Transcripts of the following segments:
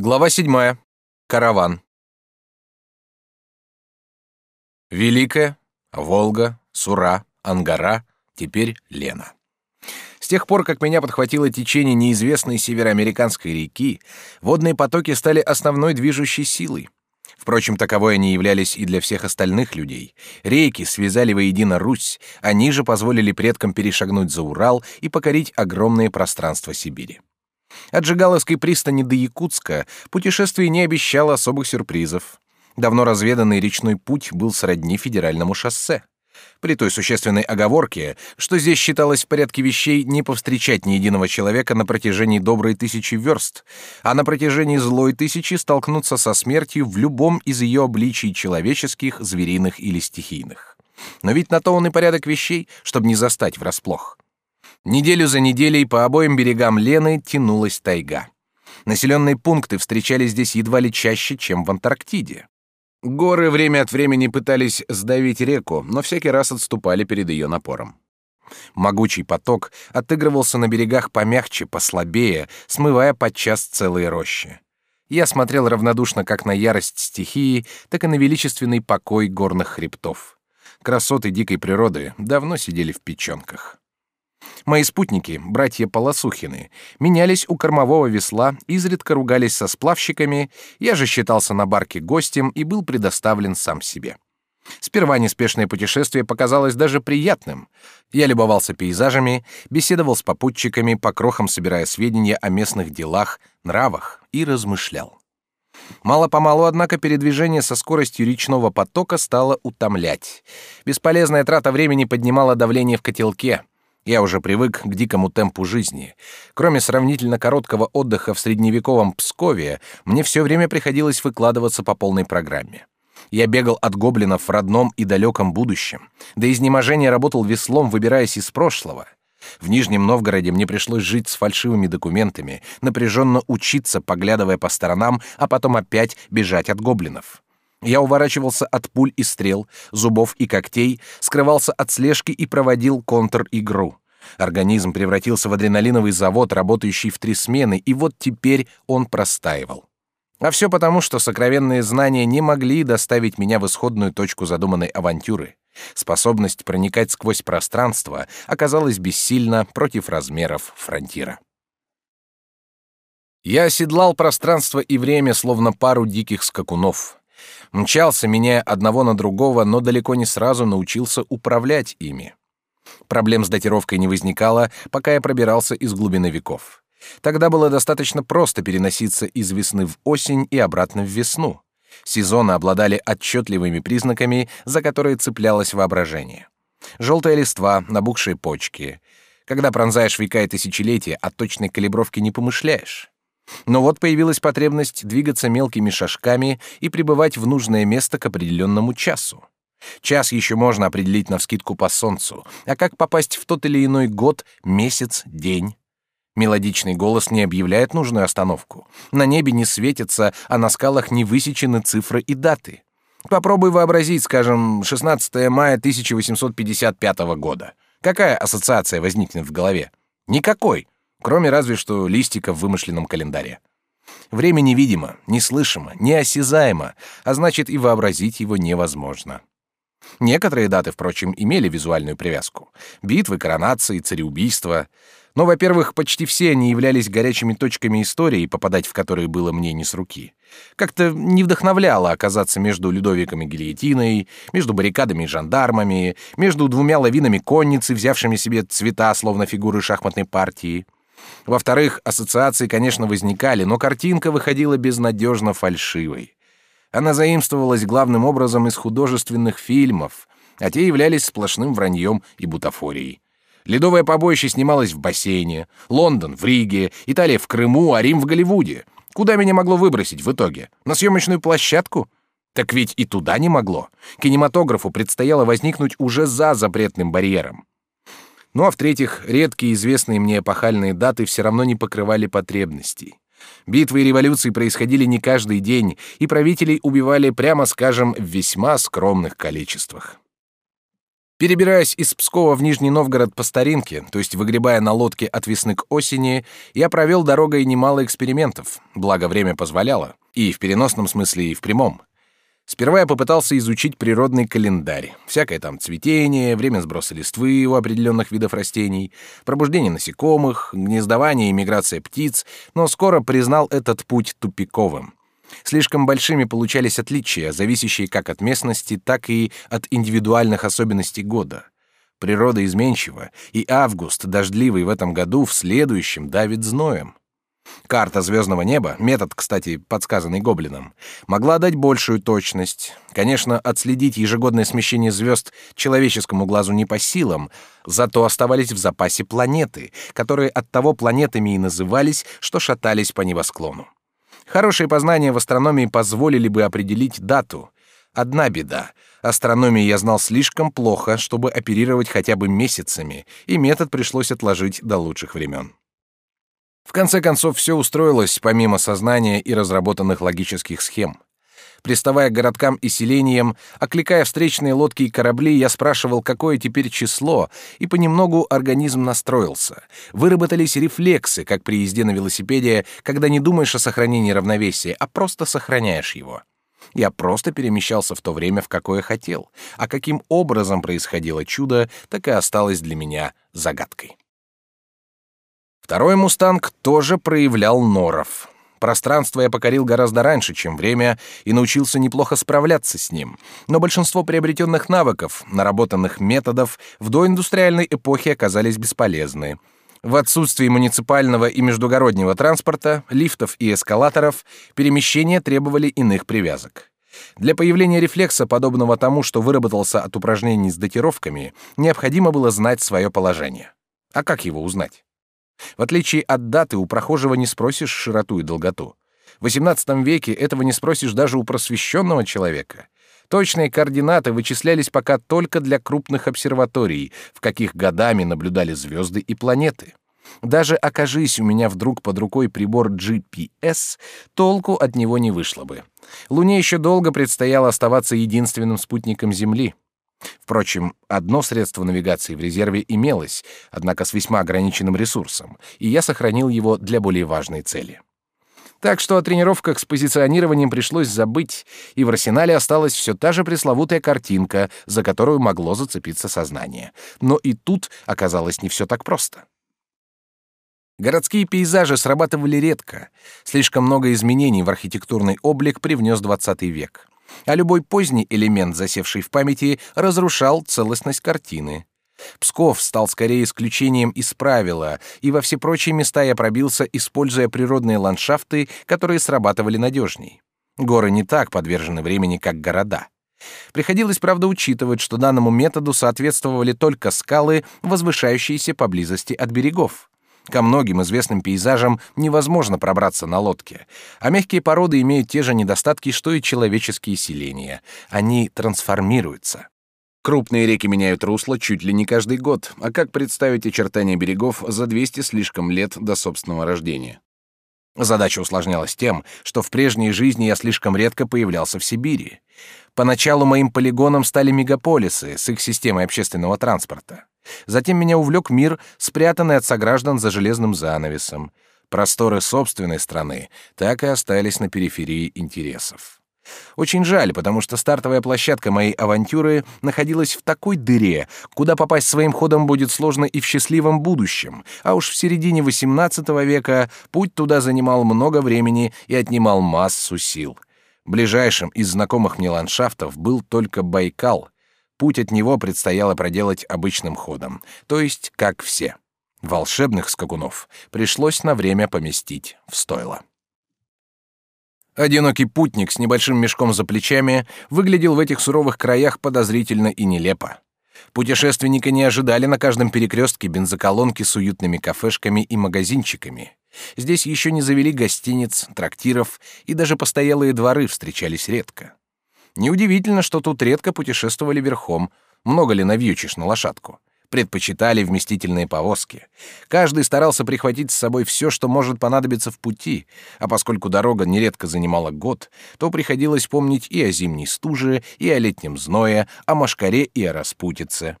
Глава 7. Караван. Великая, Волга, Сура, Ангара, теперь Лена. С тех пор, как меня подхватило течение неизвестной североамериканской реки, водные потоки стали основной движущей силой. Впрочем, таковой они являлись и для всех остальных людей. Реки связали воедино Русь, они же позволили предкам перешагнуть за Урал и покорить огромные пространства Сибири. От Жигаловской пристани до Якутска путешествие не обещало особых сюрпризов. Давно разведанный речной путь был сродни федеральному шоссе. При той существенной оговорке, что здесь считалось в порядке вещей не повстречать ни единого человека на протяжении доброй тысячи верст, а на протяжении злой тысячи столкнуться со смертью в любом из ее обличий человеческих, звериных или стихийных. Но ведь на то он и порядок вещей, чтобы не застать врасплох. Неделю за неделей по обоим берегам Лены тянулась тайга. Населенные пункты встречались здесь едва ли чаще, чем в Антарктиде. Горы время от времени пытались сдавить реку, но всякий раз отступали перед ее напором. Могучий поток отыгрывался на берегах помягче, послабее, смывая подчас целые рощи. Я смотрел равнодушно как на ярость стихии, так и на величественный покой горных хребтов. Красоты дикой природы давно сидели в печенках. Мои спутники, братья Полосухины, менялись у кормового весла, изредка ругались со сплавщиками, я же считался на барке гостем и был предоставлен сам себе. Сперва неспешное путешествие показалось даже приятным. Я любовался пейзажами, беседовал с попутчиками, по крохам собирая сведения о местных делах, нравах и размышлял. Мало-помалу, однако, передвижение со скоростью речного потока стало утомлять. Бесполезная трата времени поднимала давление в котелке — я уже привык к дикому темпу жизни. Кроме сравнительно короткого отдыха в средневековом Пскове, мне все время приходилось выкладываться по полной программе. Я бегал от гоблинов в родном и далеком будущем. До изнеможения работал веслом, выбираясь из прошлого. В Нижнем Новгороде мне пришлось жить с фальшивыми документами, напряженно учиться, поглядывая по сторонам, а потом опять бежать от гоблинов. Я уворачивался от пуль и стрел, зубов и когтей, скрывался от слежки и проводил контр-игру. Организм превратился в адреналиновый завод, работающий в три смены, и вот теперь он простаивал. А все потому, что сокровенные знания не могли доставить меня в исходную точку задуманной авантюры. Способность проникать сквозь пространство оказалась бессильна против размеров фронтира. Я оседлал пространство и время, словно пару диких скакунов. Мчался, меняя одного на другого, но далеко не сразу научился управлять ими. Проблем с датировкой не возникало, пока я пробирался из глубины веков. Тогда было достаточно просто переноситься из весны в осень и обратно в весну. Сезоны обладали отчетливыми признаками, за которые цеплялось воображение. Желтая листва, набухшие почки. Когда пронзаешь века и тысячелетия, о точной калибровке не помышляешь. Но вот появилась потребность двигаться мелкими шажками и прибывать в нужное место к определенному часу. Час еще можно определить навскидку по солнцу, а как попасть в тот или иной год, месяц, день? Мелодичный голос не объявляет нужную остановку. На небе не светится, а на скалах не высечены цифры и даты. Попробуй вообразить, скажем, 16 мая 1855 года. Какая ассоциация возникнет в голове? Никакой кроме разве что листика в вымышленном календаре. Время невидимо, неслышимо, неосязаемо, а значит и вообразить его невозможно. Некоторые даты, впрочем, имели визуальную привязку. Битвы, коронации, цареубийства. Но, во-первых, почти все они являлись горячими точками истории, попадать в которые было мне не с руки. Как-то не вдохновляло оказаться между Людовиком и гильотиной, между баррикадами и жандармами, между двумя лавинами конницы, взявшими себе цвета, словно фигуры шахматной партии. Во-вторых, ассоциации, конечно, возникали, но картинка выходила безнадежно фальшивой. Она заимствовалась главным образом из художественных фильмов, а те являлись сплошным враньем и бутафорией. Ледовое побоище снималось в бассейне, Лондон в Риге, Италия в Крыму, а Рим в Голливуде. Куда меня могло выбросить в итоге? На съемочную площадку? Так ведь и туда не могло. Кинематографу предстояло возникнуть уже за запретным барьером. Ну а в-третьих, редкие известные мне эпохальные даты все равно не покрывали потребностей. Битвы и революции происходили не каждый день, и правителей убивали, прямо скажем, в весьма скромных количествах. Перебираясь из Пскова в Нижний Новгород по старинке, то есть выгребая на лодке от весны к осени, я провел дорогой немало экспериментов, благо время позволяло, и в переносном смысле, и в прямом. Сперва я попытался изучить природный календарь. Всякое там цветение, время сброса листвы у определенных видов растений, пробуждение насекомых, гнездование и миграция птиц, но скоро признал этот путь тупиковым. Слишком большими получались отличия, зависящие как от местности, так и от индивидуальных особенностей года. Природа изменчива, и август, дождливый в этом году, в следующем давит зноем. Карта звездного неба, метод, кстати, подсказанный гоблином, могла дать большую точность. Конечно, отследить ежегодное смещение звезд человеческому глазу не по силам, зато оставались в запасе планеты, которые оттого планетами и назывались, что шатались по небосклону. Хорошие познания в астрономии позволили бы определить дату. Одна беда. Астрономии я знал слишком плохо, чтобы оперировать хотя бы месяцами, и метод пришлось отложить до лучших времен. В конце концов, все устроилось помимо сознания и разработанных логических схем. Приставая к городкам и селениям, окликая встречные лодки и корабли, я спрашивал, какое теперь число, и понемногу организм настроился. Выработались рефлексы, как при езде на велосипеде, когда не думаешь о сохранении равновесия, а просто сохраняешь его. Я просто перемещался в то время, в какое хотел, а каким образом происходило чудо, так и осталось для меня загадкой. Второй «Мустанг» тоже проявлял норов. Пространство я покорил гораздо раньше, чем время, и научился неплохо справляться с ним. Но большинство приобретенных навыков, наработанных методов в доиндустриальной эпохе оказались бесполезны. В отсутствии муниципального и междугороднего транспорта, лифтов и эскалаторов, перемещения требовали иных привязок. Для появления рефлекса, подобного тому, что выработался от упражнений с датировками, необходимо было знать свое положение. А как его узнать? В отличие от даты, у прохожего не спросишь широту и долготу. В XVIII веке этого не спросишь даже у просвещенного человека. Точные координаты вычислялись пока только для крупных обсерваторий, в каких годами наблюдали звезды и планеты. Даже окажись у меня вдруг под рукой прибор GPS, толку от него не вышло бы. Луне еще долго предстояло оставаться единственным спутником Земли. Впрочем, одно средство навигации в резерве имелось, однако с весьма ограниченным ресурсом, и я сохранил его для более важной цели. Так что о тренировках с позиционированием пришлось забыть, и в арсенале осталась все та же пресловутая картинка, за которую могло зацепиться сознание. Но и тут оказалось не все так просто. Городские пейзажи срабатывали редко. Слишком много изменений в архитектурный облик привнес XX век а любой поздний элемент, засевший в памяти, разрушал целостность картины. Псков стал скорее исключением из правила, и во все прочие места я пробился, используя природные ландшафты, которые срабатывали надежней. Горы не так подвержены времени, как города. Приходилось, правда, учитывать, что данному методу соответствовали только скалы, возвышающиеся поблизости от берегов. Ко многим известным пейзажам невозможно пробраться на лодке, а мягкие породы имеют те же недостатки, что и человеческие селения. Они трансформируются. Крупные реки меняют русло чуть ли не каждый год, а как представить очертания берегов за 200 слишком лет до собственного рождения? Задача усложнялась тем, что в прежней жизни я слишком редко появлялся в Сибири. Поначалу моим полигоном стали мегаполисы с их системой общественного транспорта. Затем меня увлек мир, спрятанный от сограждан за железным занавесом. Просторы собственной страны так и остались на периферии интересов. Очень жаль, потому что стартовая площадка моей авантюры находилась в такой дыре, куда попасть своим ходом будет сложно и в счастливом будущем, а уж в середине XVIII века путь туда занимал много времени и отнимал массу сил. Ближайшим из знакомых мне ландшафтов был только Байкал, Путь от него предстояло проделать обычным ходом, то есть как все. Волшебных скакунов пришлось на время поместить в стойло. Одинокий путник с небольшим мешком за плечами выглядел в этих суровых краях подозрительно и нелепо. Путешественника не ожидали на каждом перекрестке бензоколонки с уютными кафешками и магазинчиками. Здесь еще не завели гостиниц, трактиров, и даже постоялые дворы встречались редко. Неудивительно, что тут редко путешествовали верхом, много ли навьючишь на лошадку. Предпочитали вместительные повозки. Каждый старался прихватить с собой все, что может понадобиться в пути, а поскольку дорога нередко занимала год, то приходилось помнить и о зимней стуже, и о летнем зное, о машкаре и о распутице.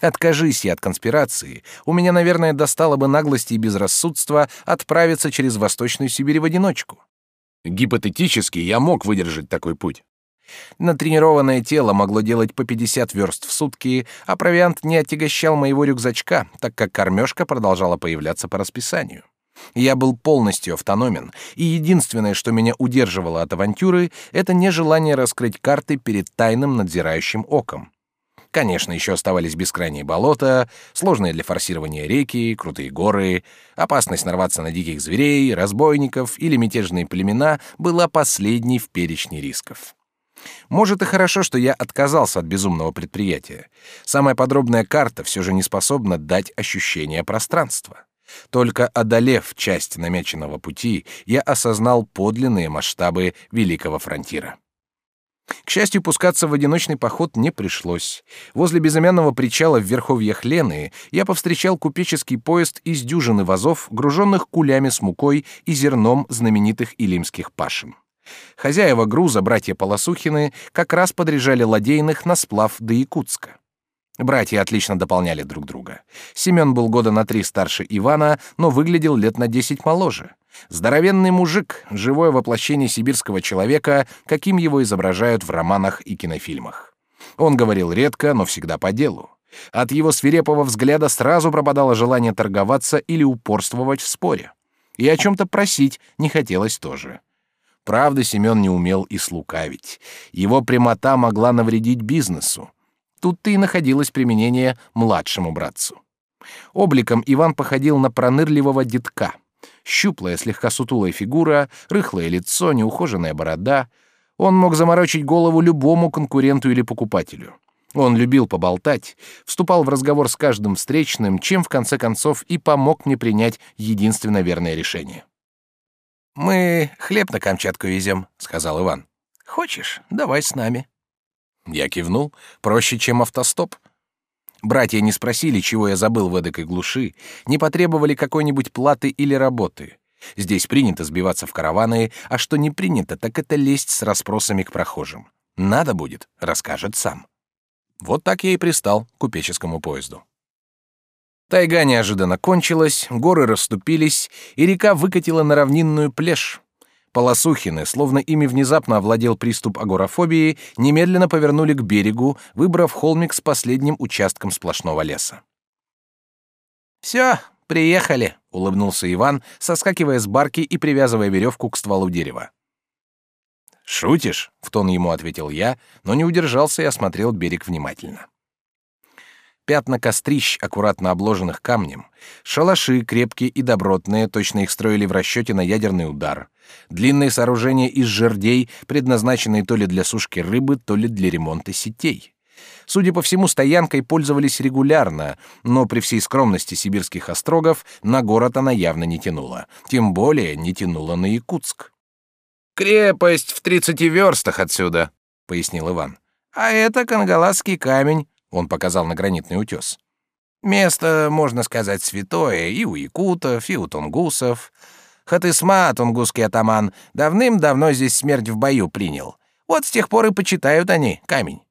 Откажись я от конспирации, у меня, наверное, достало бы наглости и безрассудства отправиться через Восточную Сибирь в одиночку. Гипотетически я мог выдержать такой путь. Натренированное тело могло делать по 50 верст в сутки, а провиант не отягощал моего рюкзачка, так как кормежка продолжала появляться по расписанию. Я был полностью автономен, и единственное, что меня удерживало от авантюры, это нежелание раскрыть карты перед тайным надзирающим оком. Конечно, еще оставались бескрайние болота, сложные для форсирования реки, крутые горы, опасность нарваться на диких зверей, разбойников или мятежные племена была последней в перечне рисков. Может и хорошо, что я отказался от безумного предприятия. Самая подробная карта все же не способна дать ощущение пространства. Только одолев часть намеченного пути, я осознал подлинные масштабы великого фронтира. К счастью, пускаться в одиночный поход не пришлось. Возле безымянного причала в верховьях Лены я повстречал купеческий поезд из дюжины вазов, груженных кулями с мукой и зерном знаменитых илимских пашин. Хозяева груза, братья Полосухины, как раз подряжали ладейных на сплав до Якутска. Братья отлично дополняли друг друга. Семен был года на три старше Ивана, но выглядел лет на десять моложе. Здоровенный мужик, живое воплощение сибирского человека, каким его изображают в романах и кинофильмах. Он говорил редко, но всегда по делу. От его свирепого взгляда сразу пропадало желание торговаться или упорствовать в споре. И о чем-то просить не хотелось тоже. Правда, Семен не умел и слукавить. Его прямота могла навредить бизнесу. Тут-то и находилось применение младшему братцу. Обликом Иван походил на пронырливого детка. Щуплая, слегка сутулая фигура, рыхлое лицо, неухоженная борода. Он мог заморочить голову любому конкуренту или покупателю. Он любил поболтать, вступал в разговор с каждым встречным, чем в конце концов и помог мне принять единственно верное решение. «Мы хлеб на Камчатку везем», — сказал Иван. «Хочешь, давай с нами». Я кивнул. Проще, чем автостоп. Братья не спросили, чего я забыл в эдакой глуши, не потребовали какой-нибудь платы или работы. Здесь принято сбиваться в караваны, а что не принято, так это лезть с расспросами к прохожим. Надо будет, расскажет сам. Вот так я и пристал к купеческому поезду. Тайга неожиданно кончилась, горы расступились, и река выкатила на равнинную плешь. Полосухины, словно ими внезапно овладел приступ агорафобии, немедленно повернули к берегу, выбрав холмик с последним участком сплошного леса. «Все, приехали», — улыбнулся Иван, соскакивая с барки и привязывая веревку к стволу дерева. «Шутишь?» — в тон ему ответил я, но не удержался и осмотрел берег внимательно пятна кострищ, аккуратно обложенных камнем, шалаши крепкие и добротные, точно их строили в расчете на ядерный удар, длинные сооружения из жердей, предназначенные то ли для сушки рыбы, то ли для ремонта сетей. Судя по всему, стоянкой пользовались регулярно, но при всей скромности сибирских острогов на город она явно не тянула, тем более не тянула на Якутск. «Крепость в тридцати верстах отсюда», — пояснил Иван. «А это Кангаласский камень, он показал на гранитный утес. Место, можно сказать, святое и у якутов, и у тунгусов. Хатысма, тунгусский атаман, давным-давно здесь смерть в бою принял. Вот с тех пор и почитают они камень.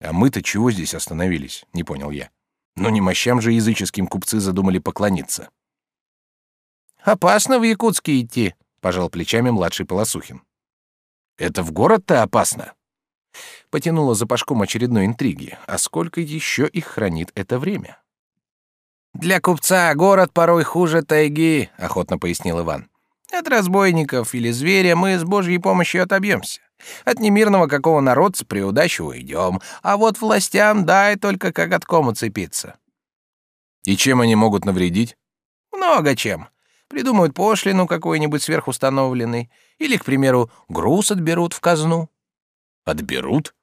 А мы-то чего здесь остановились? Не понял я. Но не мощам же языческим купцы задумали поклониться. Опасно в Якутске идти, пожал плечами младший Полосухин. Это в город-то опасно потянула за пашком очередной интриги, а сколько еще их хранит это время? «Для купца город порой хуже тайги», — охотно пояснил Иван. «От разбойников или зверя мы с Божьей помощью отобьемся. От немирного какого народца при удаче уйдем, а вот властям дай только коготком уцепиться». «И чем они могут навредить?» «Много чем. Придумают пошлину какой-нибудь сверхустановленный, или, к примеру, груз отберут в казну». «Отберут?»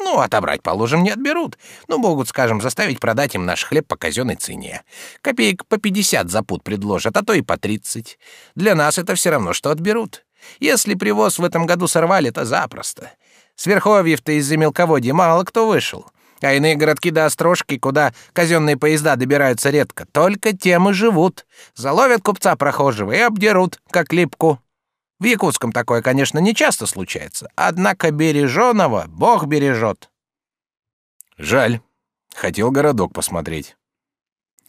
Ну, отобрать, положим, не отберут. Ну, могут, скажем, заставить продать им наш хлеб по казенной цене. Копеек по пятьдесят за пуд предложат, а то и по тридцать. Для нас это все равно, что отберут. Если привоз в этом году сорвали, то запросто. С Верховьев-то из-за мелководья мало кто вышел. А иные городки до Острожки, куда казенные поезда добираются редко, только тем и живут. Заловят купца прохожего и обдерут, как липку. В Якутском такое, конечно, не часто случается, однако береженого Бог бережет. Жаль. Хотел городок посмотреть.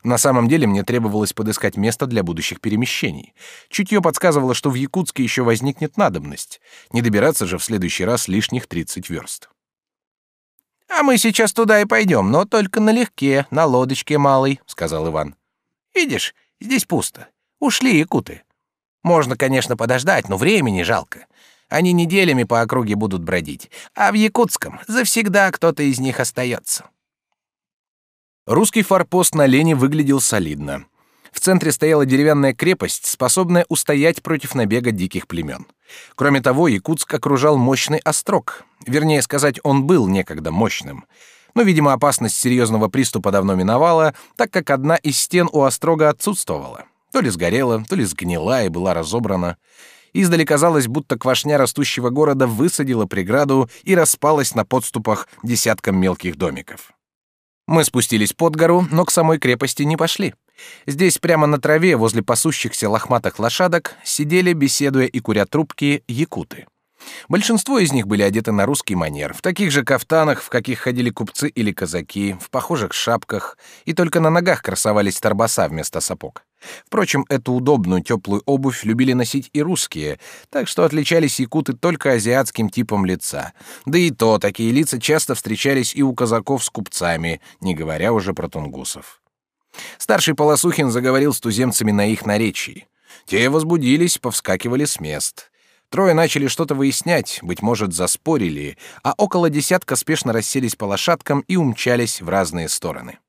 На самом деле мне требовалось подыскать место для будущих перемещений. Чутье подсказывало, что в Якутске еще возникнет надобность. Не добираться же в следующий раз лишних 30 верст. «А мы сейчас туда и пойдем, но только налегке, на лодочке малой», — сказал Иван. «Видишь, здесь пусто. Ушли якуты. Можно, конечно, подождать, но времени жалко. Они неделями по округе будут бродить, а в Якутском завсегда кто-то из них остается». Русский форпост на Лене выглядел солидно. В центре стояла деревянная крепость, способная устоять против набега диких племен. Кроме того, Якутск окружал мощный острог. Вернее сказать, он был некогда мощным. Но, видимо, опасность серьезного приступа давно миновала, так как одна из стен у острога отсутствовала. То ли сгорела, то ли сгнила и была разобрана. Издали казалось, будто квашня растущего города высадила преграду и распалась на подступах десяткам мелких домиков. Мы спустились под гору, но к самой крепости не пошли. Здесь прямо на траве возле пасущихся лохматых лошадок сидели, беседуя и куря трубки, якуты. Большинство из них были одеты на русский манер, в таких же кафтанах, в каких ходили купцы или казаки, в похожих шапках, и только на ногах красовались торбоса вместо сапог. Впрочем, эту удобную теплую обувь любили носить и русские, так что отличались якуты только азиатским типом лица. Да и то, такие лица часто встречались и у казаков с купцами, не говоря уже про тунгусов. Старший Полосухин заговорил с туземцами на их наречии. Те возбудились, повскакивали с мест. Трое начали что-то выяснять, быть может, заспорили, а около десятка спешно расселись по лошадкам и умчались в разные стороны.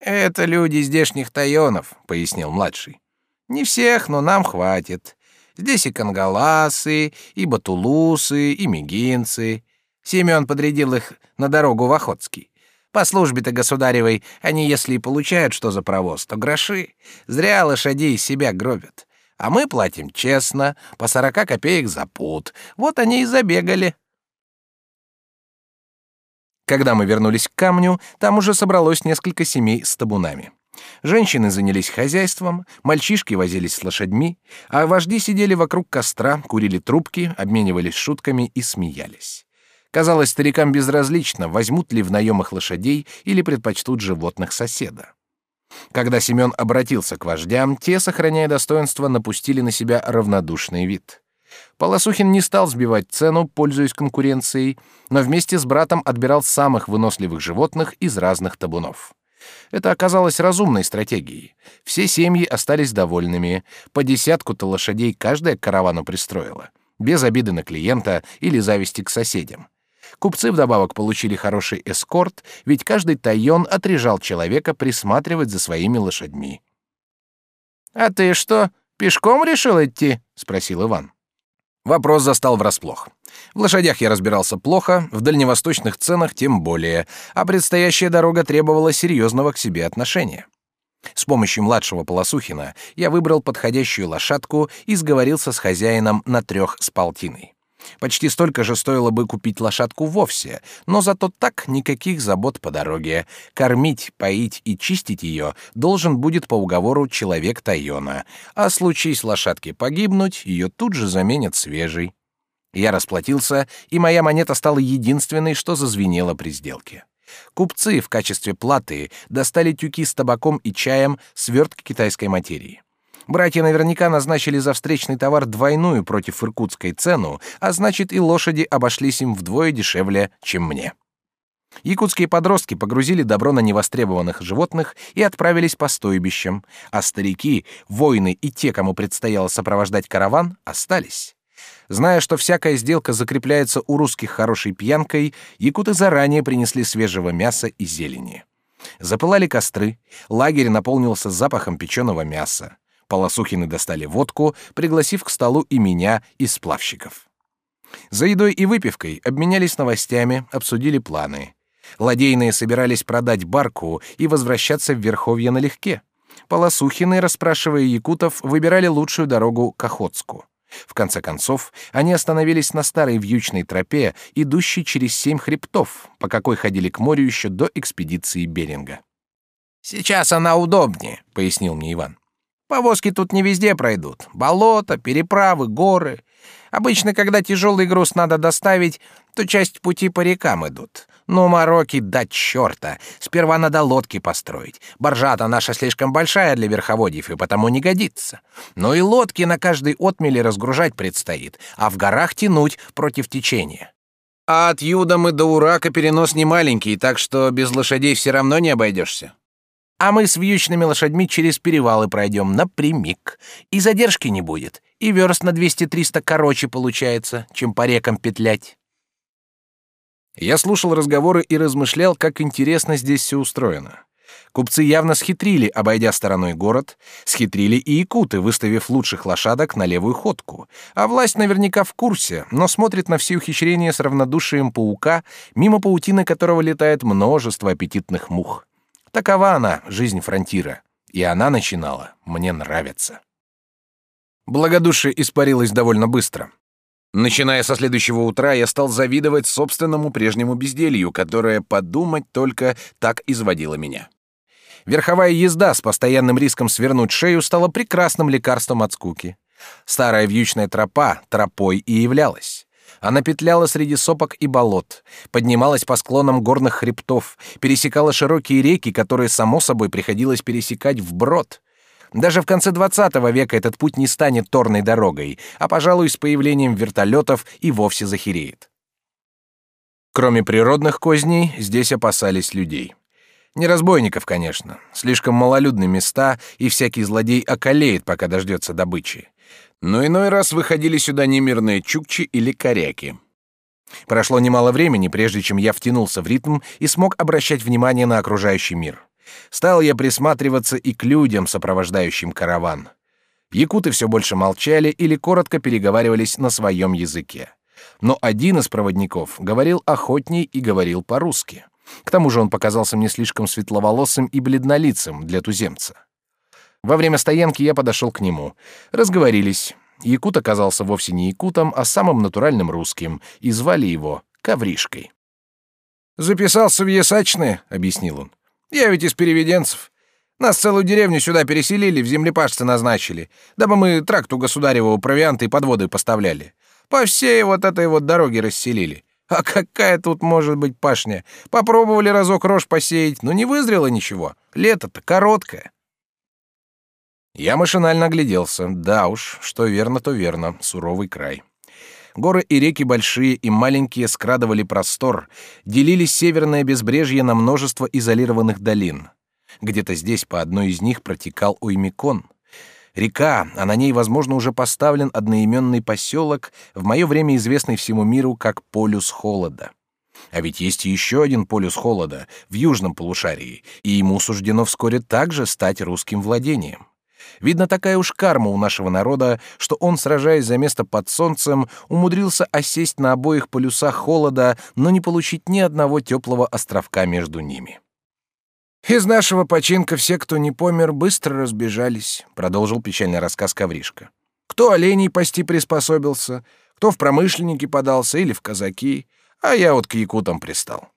«Это люди здешних тайонов», — пояснил младший. «Не всех, но нам хватит. Здесь и кангаласы, и батулусы, и мигинцы. Семен подрядил их на дорогу в Охотский. По службе-то государевой они, если и получают что за провоз, то гроши. Зря лошадей себя гробят. А мы платим честно, по сорока копеек за пут. Вот они и забегали. Когда мы вернулись к камню, там уже собралось несколько семей с табунами. Женщины занялись хозяйством, мальчишки возились с лошадьми, а вожди сидели вокруг костра, курили трубки, обменивались шутками и смеялись. Казалось, старикам безразлично, возьмут ли в наемах лошадей или предпочтут животных соседа. Когда Семен обратился к вождям, те, сохраняя достоинство, напустили на себя равнодушный вид. Полосухин не стал сбивать цену, пользуясь конкуренцией, но вместе с братом отбирал самых выносливых животных из разных табунов. Это оказалось разумной стратегией. Все семьи остались довольными, по десятку-то лошадей каждая каравану пристроила, без обиды на клиента или зависти к соседям. Купцы вдобавок получили хороший эскорт, ведь каждый тайон отрежал человека присматривать за своими лошадьми. «А ты что, пешком решил идти?» — спросил Иван. Вопрос застал врасплох. В лошадях я разбирался плохо, в дальневосточных ценах тем более, а предстоящая дорога требовала серьезного к себе отношения. С помощью младшего Полосухина я выбрал подходящую лошадку и сговорился с хозяином на трех с полтиной. Почти столько же стоило бы купить лошадку вовсе, но зато так никаких забот по дороге. Кормить, поить и чистить ее должен будет по уговору человек Тайона, а случись лошадке погибнуть, ее тут же заменят свежей. Я расплатился, и моя монета стала единственной, что зазвенело при сделке. Купцы в качестве платы достали тюки с табаком и чаем, свертки китайской материи. Братья наверняка назначили за встречный товар двойную против иркутской цену, а значит и лошади обошлись им вдвое дешевле, чем мне. Якутские подростки погрузили добро на невостребованных животных и отправились по стойбищам, а старики, воины и те, кому предстояло сопровождать караван, остались. Зная, что всякая сделка закрепляется у русских хорошей пьянкой, якуты заранее принесли свежего мяса и зелени. Запылали костры, лагерь наполнился запахом печеного мяса. Полосухины достали водку, пригласив к столу и меня, и сплавщиков. За едой и выпивкой обменялись новостями, обсудили планы. Ладейные собирались продать барку и возвращаться в Верховье налегке. Полосухины, расспрашивая якутов, выбирали лучшую дорогу к Охотску. В конце концов, они остановились на старой вьючной тропе, идущей через семь хребтов, по какой ходили к морю еще до экспедиции Беринга. «Сейчас она удобнее», — пояснил мне Иван. Повозки тут не везде пройдут. Болото, переправы, горы. Обычно, когда тяжелый груз надо доставить, то часть пути по рекам идут. Но мороки до черта. Сперва надо лодки построить. Боржата наша слишком большая для верховодьев и потому не годится. Но и лодки на каждой отмеле разгружать предстоит, а в горах тянуть против течения. А от Юдамы до Урака перенос не маленький, так что без лошадей все равно не обойдешься. А мы с вьючными лошадьми через перевалы пройдем напрямик. И задержки не будет. И верст на 200-300 короче получается, чем по рекам петлять. Я слушал разговоры и размышлял, как интересно здесь все устроено. Купцы явно схитрили, обойдя стороной город, схитрили и якуты, выставив лучших лошадок на левую ходку. А власть наверняка в курсе, но смотрит на все ухищрения с равнодушием паука, мимо паутины которого летает множество аппетитных мух. Такова она, жизнь фронтира. И она начинала мне нравиться. Благодушие испарилось довольно быстро. Начиная со следующего утра, я стал завидовать собственному прежнему безделью, которое, подумать только, так изводило меня. Верховая езда с постоянным риском свернуть шею стала прекрасным лекарством от скуки. Старая вьючная тропа тропой и являлась. Она петляла среди сопок и болот, поднималась по склонам горных хребтов, пересекала широкие реки, которые, само собой, приходилось пересекать вброд. Даже в конце XX века этот путь не станет торной дорогой, а, пожалуй, с появлением вертолетов и вовсе захереет. Кроме природных козней, здесь опасались людей. Не разбойников, конечно. Слишком малолюдные места, и всякий злодей околеет, пока дождется добычи но иной раз выходили сюда немирные чукчи или коряки. Прошло немало времени, прежде чем я втянулся в ритм и смог обращать внимание на окружающий мир. Стал я присматриваться и к людям, сопровождающим караван. Якуты все больше молчали или коротко переговаривались на своем языке. Но один из проводников говорил охотней и говорил по-русски. К тому же он показался мне слишком светловолосым и бледнолицым для туземца. Во время стоянки я подошел к нему. Разговорились. Якут оказался вовсе не якутом, а самым натуральным русским, и звали его Ковришкой. «Записался в Ясачное», — объяснил он. «Я ведь из переведенцев. Нас целую деревню сюда переселили, в землепашцы назначили, дабы мы тракту государевого провианта и подводы поставляли. По всей вот этой вот дороге расселили. А какая тут может быть пашня? Попробовали разок рожь посеять, но не вызрело ничего. Лето-то короткое. Я машинально огляделся. Да уж, что верно, то верно. Суровый край. Горы и реки большие и маленькие скрадывали простор, делили северное безбрежье на множество изолированных долин. Где-то здесь по одной из них протекал Уймикон. Река, а на ней, возможно, уже поставлен одноименный поселок, в мое время известный всему миру как Полюс Холода. А ведь есть еще один полюс холода в южном полушарии, и ему суждено вскоре также стать русским владением. Видно, такая уж карма у нашего народа, что он, сражаясь за место под солнцем, умудрился осесть на обоих полюсах холода, но не получить ни одного теплого островка между ними. «Из нашего починка все, кто не помер, быстро разбежались», — продолжил печальный рассказ Ковришка. «Кто оленей пасти приспособился, кто в промышленники подался или в казаки, а я вот к якутам пристал».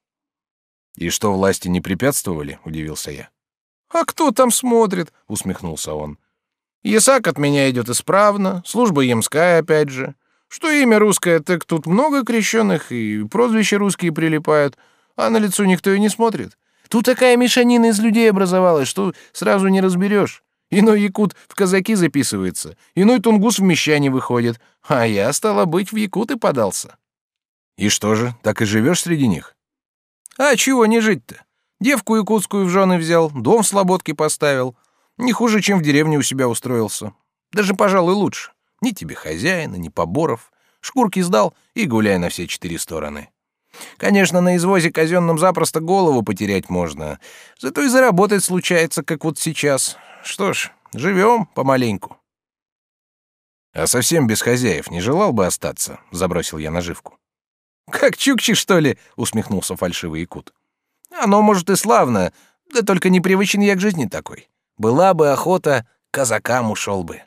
«И что, власти не препятствовали?» — удивился я. «А кто там смотрит?» — усмехнулся он. «Ясак от меня идет исправно, служба емская опять же. Что имя русское, так тут много крещенных, и прозвища русские прилипают, а на лицо никто и не смотрит. Тут такая мешанина из людей образовалась, что сразу не разберешь. Иной якут в казаки записывается, иной тунгус в мещане выходит, а я, стало быть, в якуты подался». «И что же, так и живешь среди них?» «А чего не жить-то? Девку якутскую в жены взял, дом в слободке поставил. Не хуже, чем в деревне у себя устроился. Даже, пожалуй, лучше. Ни тебе хозяина, ни поборов. Шкурки сдал и гуляй на все четыре стороны. Конечно, на извозе казенном запросто голову потерять можно. Зато и заработать случается, как вот сейчас. Что ж, живем помаленьку. А совсем без хозяев не желал бы остаться, забросил я наживку. Как чукчи, что ли? усмехнулся фальшивый якут. Оно, может, и славно, да только непривычен я к жизни такой. Была бы охота, казакам ушел бы.